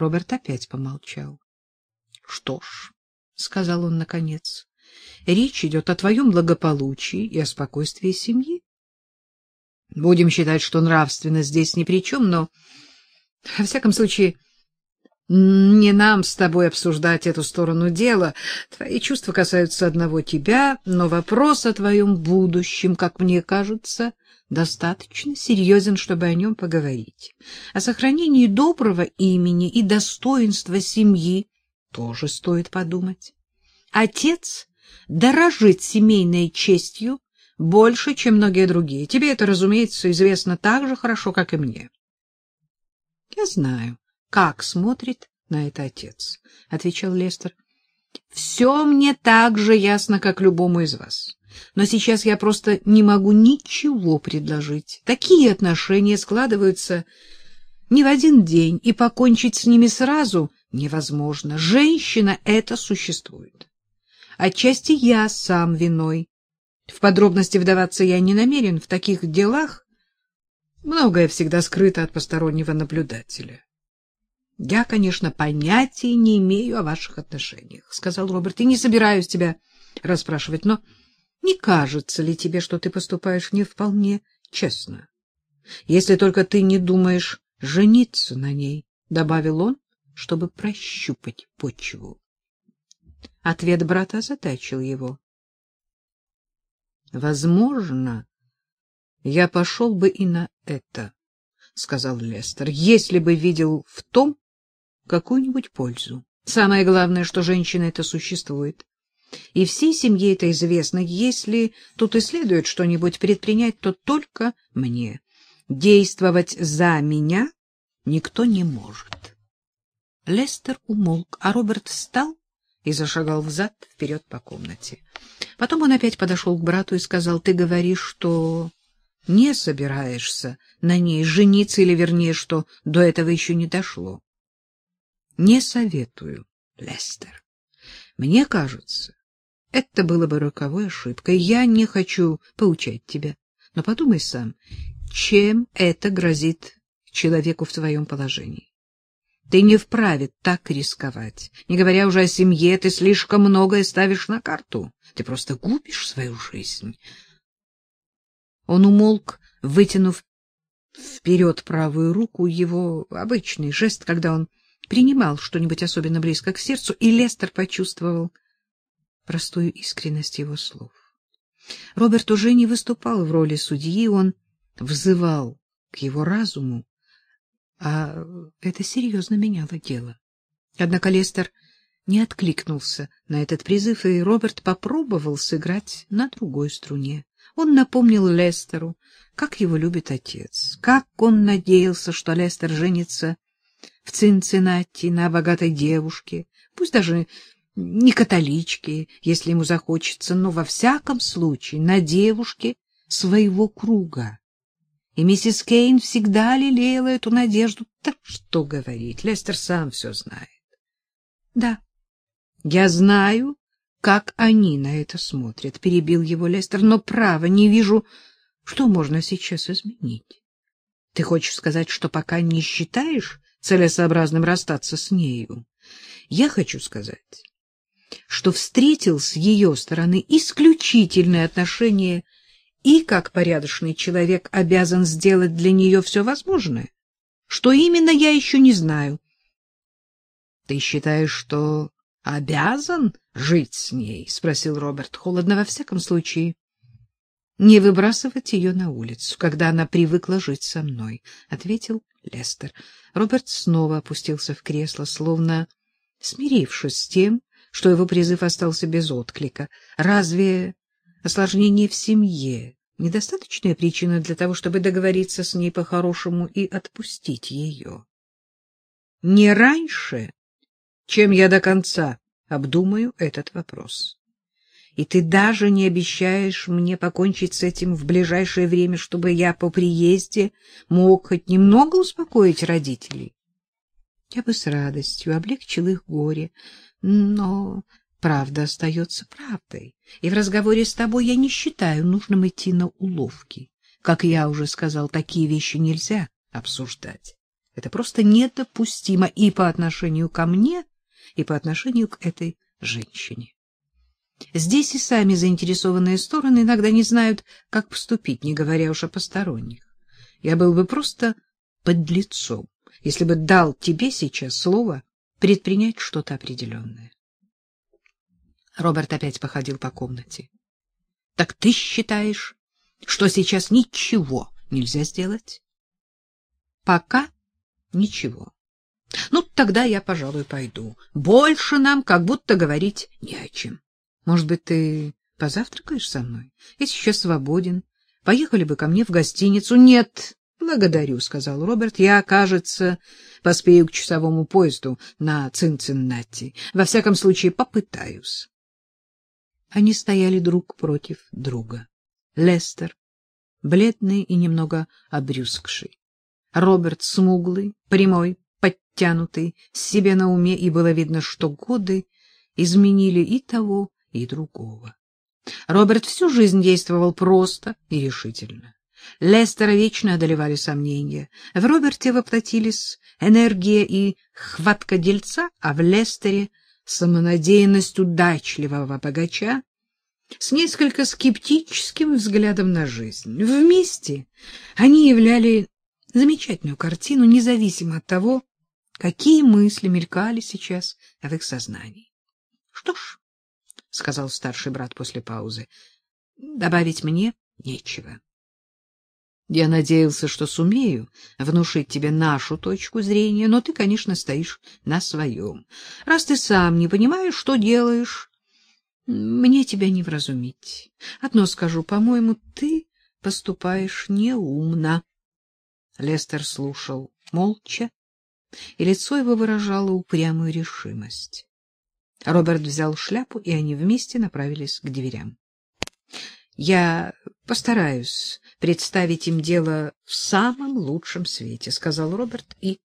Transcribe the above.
Роберт опять помолчал. — Что ж, — сказал он наконец, — речь идет о твоем благополучии и о спокойствии семьи. Будем считать, что нравственность здесь ни при чем, но, во всяком случае, не нам с тобой обсуждать эту сторону дела. Твои чувства касаются одного тебя, но вопрос о твоем будущем, как мне кажется, достаточно серьезен, чтобы о нем поговорить. О сохранении доброго имени и достоинства семьи тоже стоит подумать. Отец дорожит семейной честью больше, чем многие другие. Тебе это, разумеется, известно так же хорошо, как и мне. — Я знаю, как смотрит на это отец, — отвечал Лестер. — Все мне так же ясно, как любому из вас. Но сейчас я просто не могу ничего предложить. Такие отношения складываются не в один день, и покончить с ними сразу невозможно. Женщина — это существует. Отчасти я сам виной. В подробности вдаваться я не намерен. В таких делах многое всегда скрыто от постороннего наблюдателя. Я, конечно, понятия не имею о ваших отношениях, сказал Роберт. И не собираюсь тебя расспрашивать, но не кажется ли тебе, что ты поступаешь не вполне честно? Если только ты не думаешь жениться на ней, добавил он, чтобы прощупать почву. Ответ брата озадачил его. Возможно, я пошел бы и на это, сказал Лестер, если бы видел в том какую-нибудь пользу. Самое главное, что женщина это существует. И всей семье это известно. Если тут и следует что-нибудь предпринять, то только мне. Действовать за меня никто не может. Лестер умолк, а Роберт встал и зашагал взад-вперед по комнате. Потом он опять подошел к брату и сказал, — Ты говоришь, что не собираешься на ней жениться, или, вернее, что до этого еще не дошло. — Не советую, Лестер. Мне кажется, это было бы роковой ошибкой. Я не хочу поучать тебя, но подумай сам, чем это грозит человеку в твоем положении. Ты не вправе так рисковать. Не говоря уже о семье, ты слишком многое ставишь на карту. Ты просто губишь свою жизнь. Он умолк, вытянув вперед правую руку, его обычный жест, когда он принимал что-нибудь особенно близко к сердцу, и Лестер почувствовал простую искренность его слов. Роберт уже не выступал в роли судьи, он взывал к его разуму, а это серьезно меняло дело. Однако Лестер не откликнулся на этот призыв, и Роберт попробовал сыграть на другой струне. Он напомнил Лестеру, как его любит отец, как он надеялся, что Лестер женится в Цинциннати на богатой девушке, пусть даже не католичке, если ему захочется, но во всяком случае на девушке своего круга. И миссис Кейн всегда лелеяла эту надежду. Так что говорить, Лестер сам все знает. Да, я знаю, как они на это смотрят, перебил его Лестер, но право не вижу, что можно сейчас изменить. Ты хочешь сказать, что пока не считаешь целесообразным расстаться с нею? Я хочу сказать, что встретил с ее стороны исключительное отношение и, как порядочный человек, обязан сделать для нее все возможное. Что именно, я еще не знаю. — Ты считаешь, что обязан жить с ней? — спросил Роберт холодно. — Во всяком случае, не выбрасывать ее на улицу, когда она привыкла жить со мной, — ответил Лестер. Роберт снова опустился в кресло, словно смирившись с тем, что его призыв остался без отклика. Разве осложнение в семье недостаточная причина для того, чтобы договориться с ней по-хорошему и отпустить ее? Не раньше, чем я до конца обдумаю этот вопрос. И ты даже не обещаешь мне покончить с этим в ближайшее время, чтобы я по приезде мог хоть немного успокоить родителей. Я бы с радостью облегчил их горе, но правда остается правдой, и в разговоре с тобой я не считаю нужным идти на уловки. Как я уже сказал, такие вещи нельзя обсуждать. Это просто недопустимо и по отношению ко мне, и по отношению к этой женщине. Здесь и сами заинтересованные стороны иногда не знают, как поступить, не говоря уж о посторонних. Я был бы просто подлецом, если бы дал тебе сейчас слово предпринять что-то определенное. Роберт опять походил по комнате. — Так ты считаешь, что сейчас ничего нельзя сделать? — Пока ничего. — Ну, тогда я, пожалуй, пойду. Больше нам как будто говорить не о чем. Может быть, ты позавтракаешь со мной? Я сейчас свободен. Поехали бы ко мне в гостиницу. Нет, благодарю, сказал Роберт. Я, кажется, поспею к часовому поезду на Цинциннати. Во всяком случае, попытаюсь. Они стояли друг против друга. Лестер, бледный и немного обрюзгший. Роберт смуглый, прямой, подтянутый, себе на уме, и было видно, что годы изменили и того, и другого. Роберт всю жизнь действовал просто и решительно. Лестера вечно одолевали сомнения. В Роберте воплотились энергия и хватка дельца, а в Лестере — самонадеянность удачливого богача с несколько скептическим взглядом на жизнь. Вместе они являли замечательную картину, независимо от того, какие мысли мелькали сейчас в их сознании. Что ж, — сказал старший брат после паузы. — Добавить мне нечего. Я надеялся, что сумею внушить тебе нашу точку зрения, но ты, конечно, стоишь на своем. Раз ты сам не понимаешь, что делаешь, мне тебя не вразумить. Одно скажу, по-моему, ты поступаешь неумно. Лестер слушал молча, и лицо его выражало упрямую решимость. Роберт взял шляпу, и они вместе направились к дверям. Я постараюсь представить им дело в самом лучшем свете, сказал Роберт и